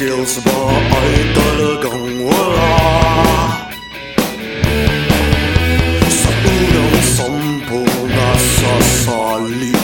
skills var øjne gånger Så uden som på nasser så lige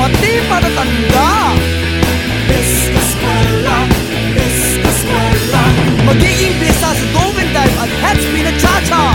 pati matatanda. Iska-skwela, iska-skwela Magiging bisa sa Golden Dive at Headspin at Cha-Cha